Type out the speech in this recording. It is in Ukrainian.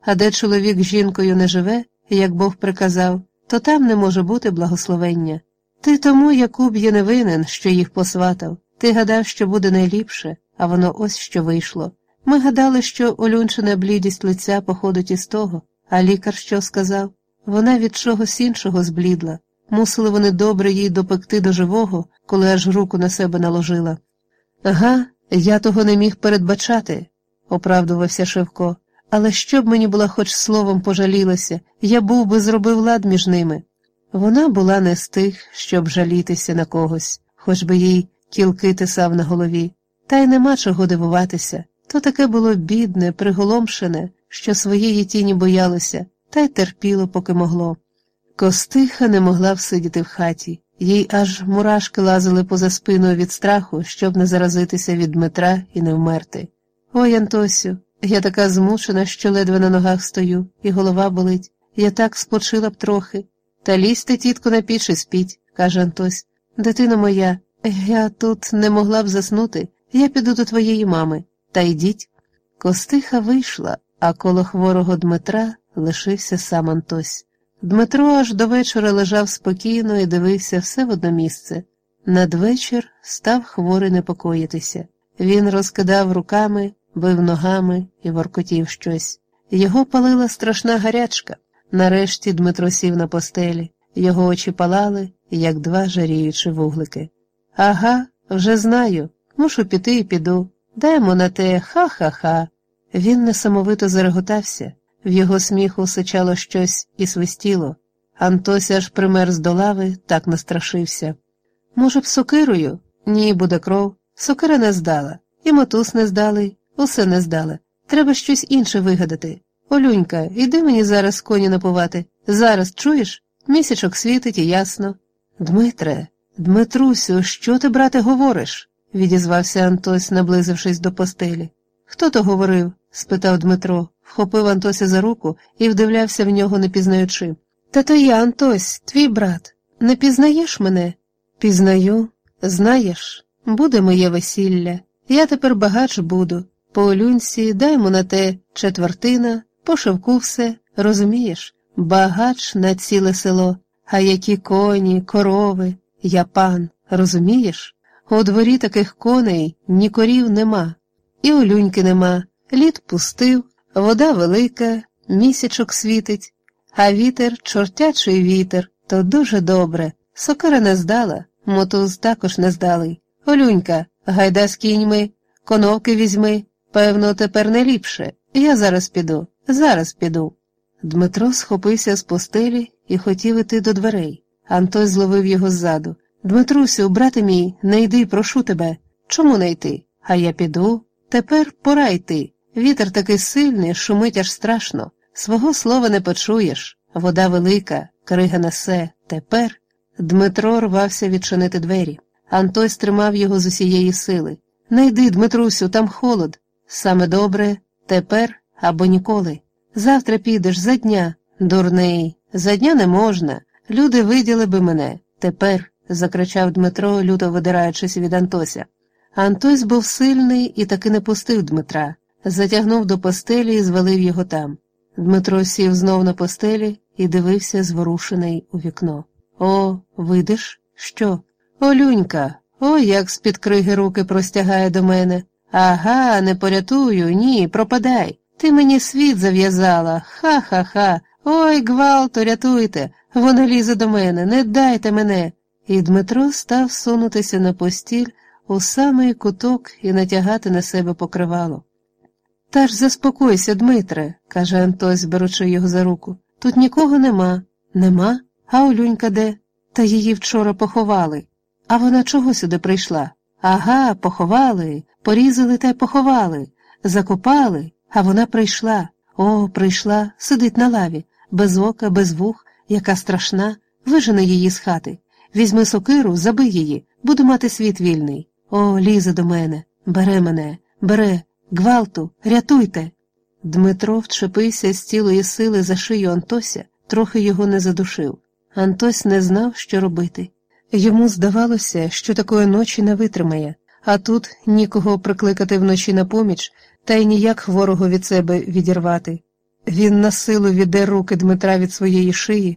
а де чоловік з жінкою не живе, як Бог приказав, то там не може бути благословення. Ти тому, Якуб, є не винен, що їх посватав. Ти гадав, що буде найліпше, а воно ось що вийшло. Ми гадали, що олюнчина блідість лиця походить із того, а лікар що сказав? Вона від чогось іншого зблідла. Мусили вони добре їй допекти до живого, коли аж руку на себе наложила. Ага, я того не міг передбачати, оправдувався Шевко, але щоб мені була хоч словом пожалілася, я був би зробив лад між ними. Вона була не з тих, щоб жалітися на когось, хоч би їй кілки тисав на голові, та й нема чого дивуватися. То таке було бідне, приголомшене, що своєї тіні боялося, та й терпіло, поки могло. Костиха не могла всидіти в хаті, їй аж мурашки лазили поза спиною від страху, щоб не заразитися від Дмитра і не вмерти. Ой, Антосю, я така змучена, що ледве на ногах стою, і голова болить. Я так спочила б трохи. Та лізьте, тітко, на піч і спіть, каже Антось. Дитино моя, я тут не могла б заснути, я піду до твоєї мами. Та йдіть. Костиха вийшла, а коло хворого Дмитра лишився сам Антось. Дмитро аж до вечора лежав спокійно і дивився все в одно місце. Надвечір став хворий непокоїтися. Він розкидав руками, бив ногами і воркотів щось. Його палила страшна гарячка. Нарешті Дмитро сів на постелі, його очі палали, як два жаріючі вуглики. Ага, вже знаю, мушу піти і піду. Даймо на те ха-ха-ха. Він несамовито зареготався, в його сміху сичало щось і свистіло. Антося аж примерз до лави, так настрашився. Може б, сокирою? Ні, буде кров. Сокира не здала, і мотус не здали, усе не здали. Треба щось інше вигадати. Олюнька, іди мені зараз коні напувати. Зараз чуєш? Місячок світить і ясно. Дмитре, Дмитрусю, що ти, брате, говориш? відізвався Антось, наблизившись до постелі. Хто то говорив? спитав Дмитро, вхопив Антося за руку і вдивлявся в нього, не пізнаючи. Та то я, Антось, твій брат. Не пізнаєш мене? Пізнаю, знаєш, буде моє весілля. Я тепер багач буду. По олюнці даймо на те четвертина, по шевку все, розумієш? Багач на ціле село, а які коні, корови, я пан, розумієш? У дворі таких коней ні корів нема, і олюньки нема, лід пустив, вода велика, місячок світить, а вітер чортячий вітер, то дуже добре. Сокира не здала, мотуз також не здалий. Олюнька, гайда з кіньми, коновки візьми. Певно, тепер не ліпше. Я зараз піду, зараз піду. Дмитро схопився з постелі і хотів іти до дверей. Антось зловив його ззаду. Дмитрусю, брате мій, не йди, прошу тебе. Чому не йти? А я піду. Тепер пора йти. Вітер такий сильний, шумить аж страшно. Свого слова не почуєш. Вода велика, крига несе. Тепер. Дмитро рвався відчинити двері. Антось тримав його з усієї сили. Не йди, Дмитрусю, там холод. Саме добре, тепер або ніколи. Завтра підеш за дня, дурний, за дня не можна. Люди виділи би мене. Тепер, закричав Дмитро, люто видираючись від Антося. Антось був сильний і таки не пустив Дмитра, затягнув до постелі і звалив його там. Дмитро сів знов на постелі і дивився, зворушений у вікно. О, видиш? Що? Олюнька, о, як з-під криги руки простягає до мене. Ага, не порятую, ні, пропадай. Ти мені світ зав'язала. Ха-ха-ха. Ой, гвалто, рятуйте. Вона лізе до мене, не дайте мене. І Дмитро став сунутися на постіль у самий куток і натягати на себе покривало. Та ж заспокойся, Дмитре, каже Антось, беручи його за руку. Тут нікого нема. Нема? А Олюнька де? Та її вчора поховали. А вона чого сюди прийшла? Ага, поховали, порізали та й поховали, закопали, а вона прийшла. О, прийшла, сидить на лаві, без ока, без вух, яка страшна, вижени її з хати. Візьми сокиру, забий її, буду мати світ вільний. О, лізе до мене, бере мене, бере, гвалту, рятуйте. Дмитро вчепився з цілої сили за шию Антося, трохи його не задушив. Антось не знав, що робити. Йому здавалося, що такої ночі не витримає, а тут нікого прикликати вночі на поміч та й ніяк хворого від себе відірвати. Він на силу віде руки Дмитра від своєї шиї,